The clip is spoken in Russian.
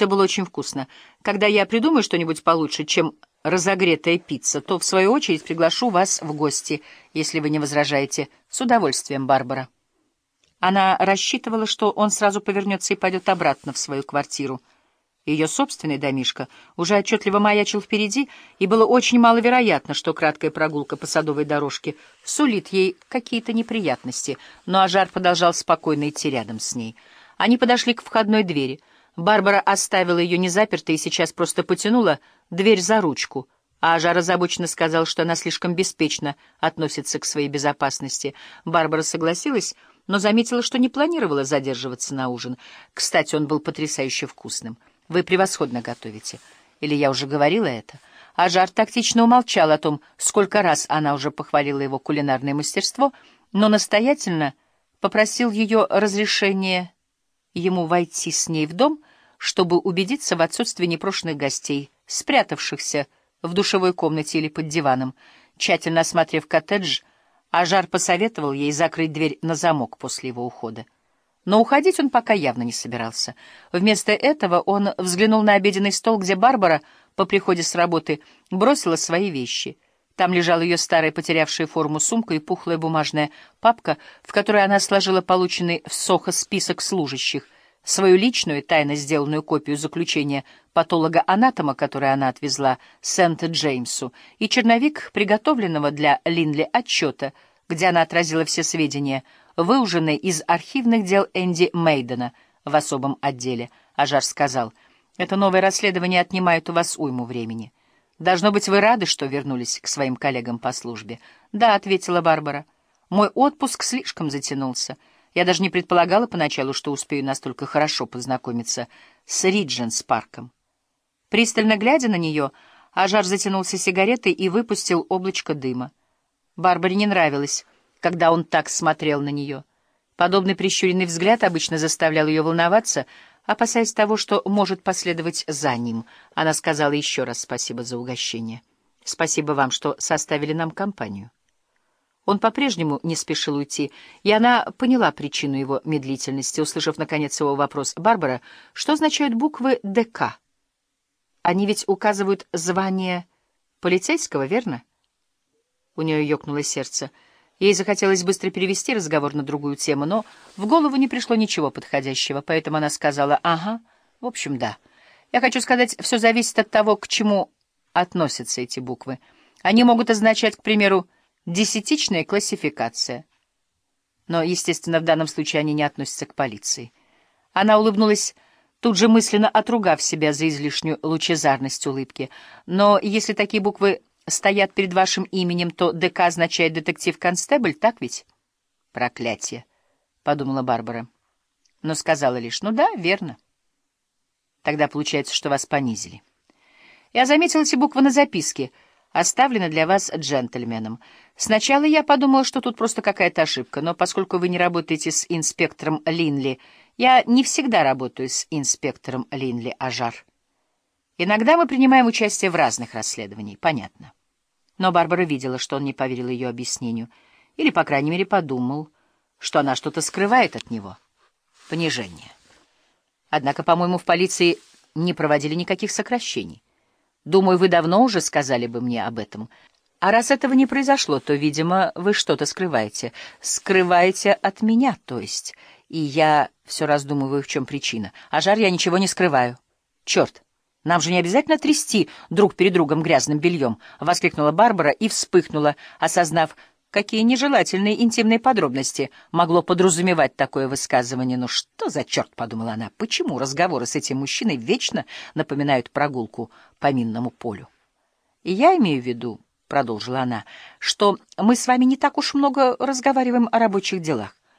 Все было очень вкусно. Когда я придумаю что-нибудь получше, чем разогретая пицца, то, в свою очередь, приглашу вас в гости, если вы не возражаете. С удовольствием, Барбара. Она рассчитывала, что он сразу повернется и пойдет обратно в свою квартиру. Ее собственный домишко уже отчетливо маячил впереди, и было очень маловероятно, что краткая прогулка по садовой дорожке сулит ей какие-то неприятности, но Ажар продолжал спокойно идти рядом с ней. Они подошли к входной двери. Барбара оставила ее незапертой и сейчас просто потянула дверь за ручку, а Ажар озабоченно сказал, что она слишком беспечно относится к своей безопасности. Барбара согласилась, но заметила, что не планировала задерживаться на ужин. Кстати, он был потрясающе вкусным. Вы превосходно готовите. Или я уже говорила это? А Жар тактично умолчал о том, сколько раз она уже похвалила его кулинарное мастерство, но настоятельно попросил ее разрешения ему войти с ней в дом, чтобы убедиться в отсутствии непрошенных гостей, спрятавшихся в душевой комнате или под диваном. Тщательно осмотрев коттедж, Ажар посоветовал ей закрыть дверь на замок после его ухода. Но уходить он пока явно не собирался. Вместо этого он взглянул на обеденный стол, где Барбара по приходе с работы бросила свои вещи. Там лежала ее старая потерявшая форму сумка и пухлая бумажная папка, в которой она сложила полученный в Сохо список служащих, свою личную, тайно сделанную копию заключения патолога-анатома, который она отвезла Сент-Джеймсу, и черновик приготовленного для Линли отчета, где она отразила все сведения — выуженной из архивных дел Энди Мейдена в особом отделе. Ажар сказал, «Это новое расследование отнимает у вас уйму времени. Должно быть, вы рады, что вернулись к своим коллегам по службе?» «Да», — ответила Барбара. «Мой отпуск слишком затянулся. Я даже не предполагала поначалу, что успею настолько хорошо познакомиться с Ридженс парком». Пристально глядя на нее, Ажар затянулся сигаретой и выпустил облачко дыма. Барбаре не нравилось, когда он так смотрел на нее. Подобный прищуренный взгляд обычно заставлял ее волноваться, опасаясь того, что может последовать за ним. Она сказала еще раз спасибо за угощение. «Спасибо вам, что составили нам компанию». Он по-прежнему не спешил уйти, и она поняла причину его медлительности, услышав, наконец, его вопрос. «Барбара, что означают буквы «ДК»?» «Они ведь указывают звание полицейского, верно?» У нее ёкнуло сердце — Ей захотелось быстро перевести разговор на другую тему, но в голову не пришло ничего подходящего, поэтому она сказала «Ага, в общем, да. Я хочу сказать, все зависит от того, к чему относятся эти буквы. Они могут означать, к примеру, десятичная классификация. Но, естественно, в данном случае они не относятся к полиции. Она улыбнулась, тут же мысленно отругав себя за излишнюю лучезарность улыбки. Но если такие буквы стоят перед вашим именем, то ДК означает детектив-констебль, так ведь? Проклятие, — подумала Барбара. Но сказала лишь, ну да, верно. Тогда получается, что вас понизили. Я заметила эти буквы на записке, оставлены для вас джентльменом. Сначала я подумала, что тут просто какая-то ошибка, но поскольку вы не работаете с инспектором Линли, я не всегда работаю с инспектором Линли Ажар. Иногда мы принимаем участие в разных расследованиях, понятно. Но Барбара видела, что он не поверил ее объяснению, или, по крайней мере, подумал, что она что-то скрывает от него. Понижение. Однако, по-моему, в полиции не проводили никаких сокращений. Думаю, вы давно уже сказали бы мне об этом. А раз этого не произошло, то, видимо, вы что-то скрываете. Скрываете от меня, то есть. И я все раздумываю, в чем причина. А жар я ничего не скрываю. Черт! «Нам же не обязательно трясти друг перед другом грязным бельем!» — воскликнула Барбара и вспыхнула, осознав, какие нежелательные интимные подробности могло подразумевать такое высказывание. «Ну что за черт?» — подумала она. «Почему разговоры с этим мужчиной вечно напоминают прогулку по минному полю?» «И я имею в виду, — продолжила она, — что мы с вами не так уж много разговариваем о рабочих делах.